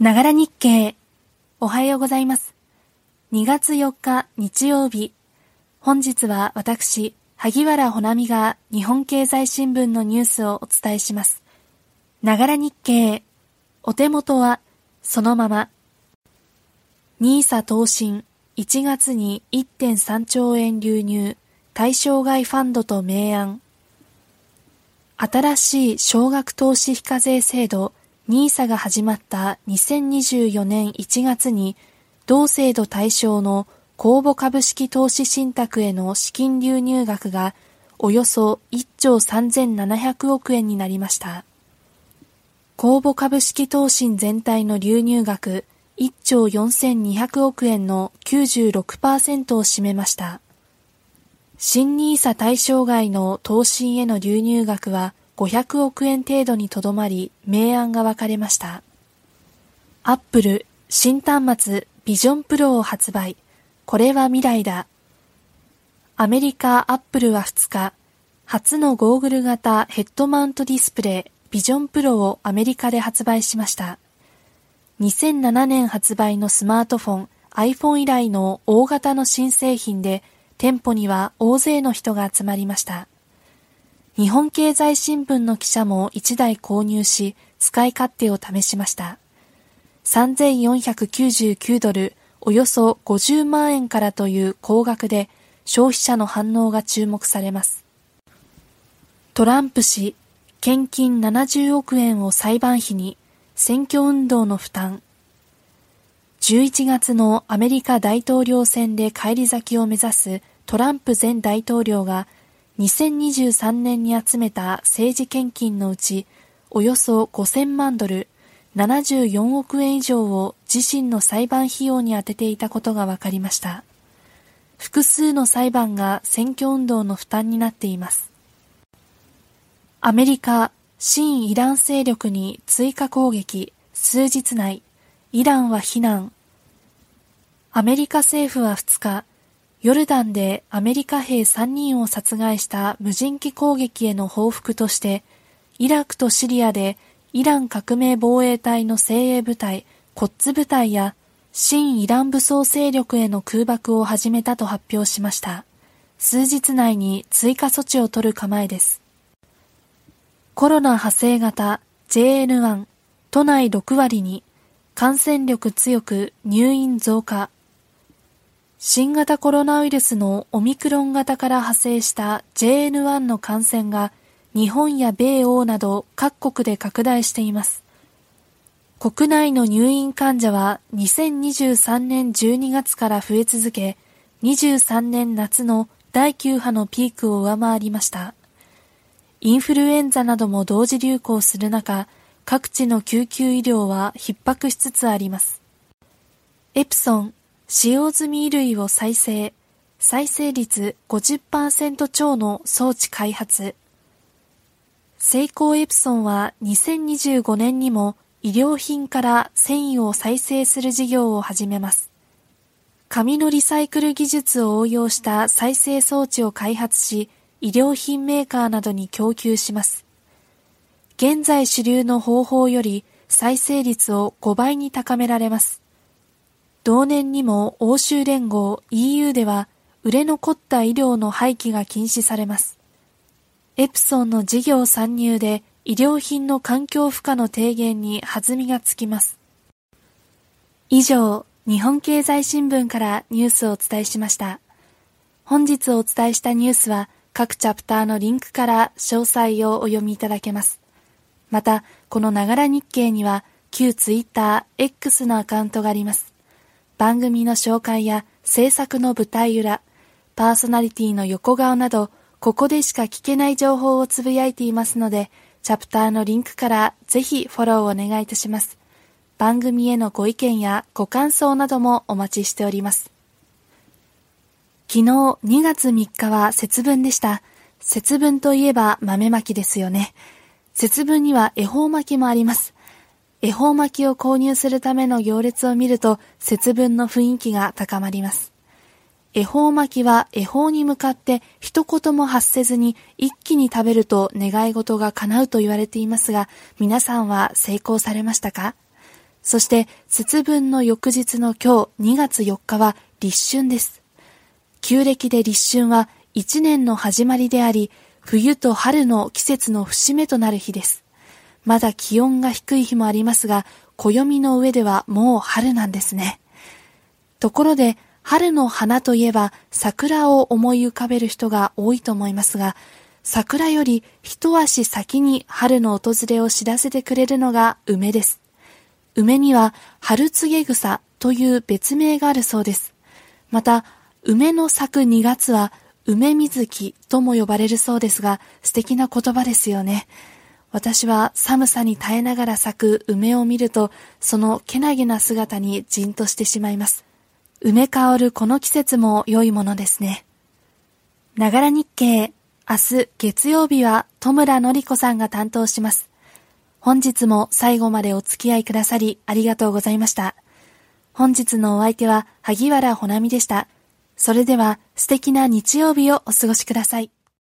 ながら日経。おはようございます。2月4日日曜日。本日は私、萩原ほなみが日本経済新聞のニュースをお伝えします。ながら日経。お手元はそのまま。ニーサ投信1月に1.3兆円流入対象外ファンドと明暗。新しい少額投資非課税制度 NISA が始まった2024年1月に同制度対象の公募株式投資信託への資金流入額がおよそ1兆3700億円になりました。公募株式投資全体の流入額1兆4200億円の96%を占めました。新 NISA 対象外の投資への流入額は500億円程度にとどまり、明暗が分かれました。アップル新端末ビジョンプロを発売。これは未来だ。アメリカアップルは2日、初のゴーグル型ヘッドマウントディスプレイビジョンプロをアメリカで発売しました。2007年発売のスマートフォン iPhone 以来の大型の新製品で店舗には大勢の人が集まりました。日本経済新聞の記者も1台購入し、使い勝手を試しました。3499ドル、およそ50万円からという高額で、消費者の反応が注目されます。トランプ氏、献金70億円を裁判費に、選挙運動の負担。11月のアメリカ大統領選で返り咲きを目指すトランプ前大統領が2023年に集めた政治献金のうちおよそ5000万ドル74億円以上を自身の裁判費用に充てていたことが分かりました。複数の裁判が選挙運動の負担になっています。アメリカ、新イラン勢力に追加攻撃、数日内、イランは非難。アメリカ政府は2日、ヨルダンでアメリカ兵3人を殺害した無人機攻撃への報復として、イラクとシリアでイラン革命防衛隊の精鋭部隊、コッツ部隊や新イラン武装勢力への空爆を始めたと発表しました。数日内に追加措置を取る構えです。コロナ派生型 JN1 都内6割に感染力強く入院増加新型コロナウイルスのオミクロン型から派生した JN1 の感染が日本や米欧など各国で拡大しています。国内の入院患者は2023年12月から増え続け、23年夏の第9波のピークを上回りました。インフルエンザなども同時流行する中、各地の救急医療は逼迫しつつあります。エプソン使用済み衣類を再生、再生率50%超の装置開発。セイコーエプソンは2025年にも医療品から繊維を再生する事業を始めます。紙のリサイクル技術を応用した再生装置を開発し、医療品メーカーなどに供給します。現在主流の方法より再生率を5倍に高められます。同年にも欧州連合 EU では売れ残った医療の廃棄が禁止されます。エプソンの事業参入で医療品の環境負荷の低減に弾みがつきます。以上、日本経済新聞からニュースをお伝えしました。本日お伝えしたニュースは各チャプターのリンクから詳細をお読みいただけます。また、このながら日経には旧ツイッター X のアカウントがあります。番組の紹介や制作の舞台裏、パーソナリティの横顔など、ここでしか聞けない情報をつぶやいていますので、チャプターのリンクからぜひフォローをお願いいたします。番組へのご意見やご感想などもお待ちしております。昨日2月3日は節分でした。節分といえば豆まきですよね。節分には恵方巻きもあります。恵方巻きを購入するための行列を見ると節分の雰囲気が高まります。恵方巻きは恵方に向かって一言も発せずに一気に食べると願い事が叶うと言われていますが、皆さんは成功されましたか？そして節分の翌日の今日2月4日は立春です。旧暦で立春は一年の始まりであり、冬と春の季節の節目となる日です。まだ気温が低い日もありますが、暦の上ではもう春なんですね。ところで、春の花といえば桜を思い浮かべる人が多いと思いますが、桜より一足先に春の訪れを知らせてくれるのが梅です。梅には春告草という別名があるそうです。また、梅の咲く2月は梅水木とも呼ばれるそうですが、素敵な言葉ですよね。私は寒さに耐えながら咲く梅を見ると、そのけなげな姿にじんとしてしまいます。梅香るこの季節も良いものですね。ながら日経、明日月曜日は戸村のり子さんが担当します。本日も最後までお付き合いくださりありがとうございました。本日のお相手は萩原ほなみでした。それでは素敵な日曜日をお過ごしください。